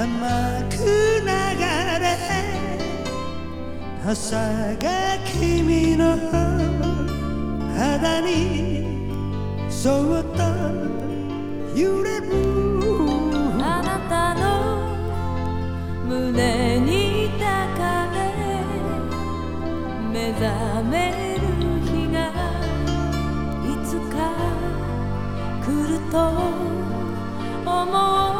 甘くがれ朝が君の肌にそっと揺れる。あなたの胸に抱かれ目覚める日がいつか来ると思う。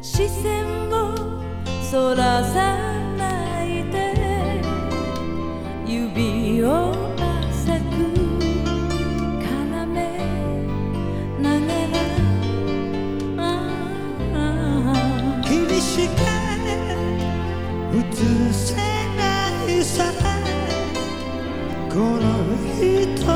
視線をそらさ映せないさ。この人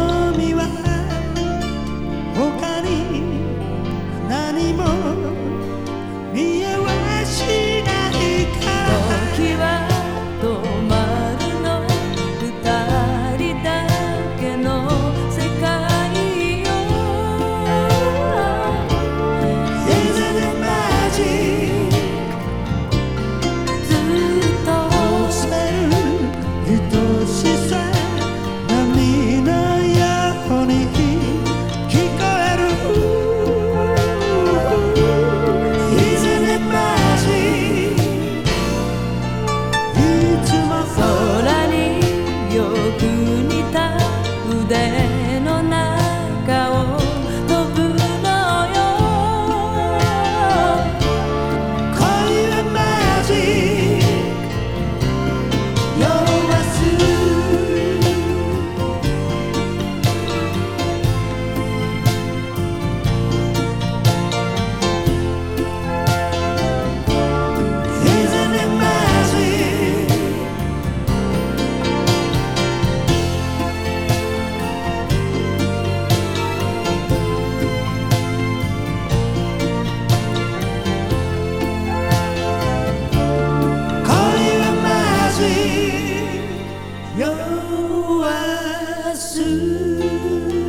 soon.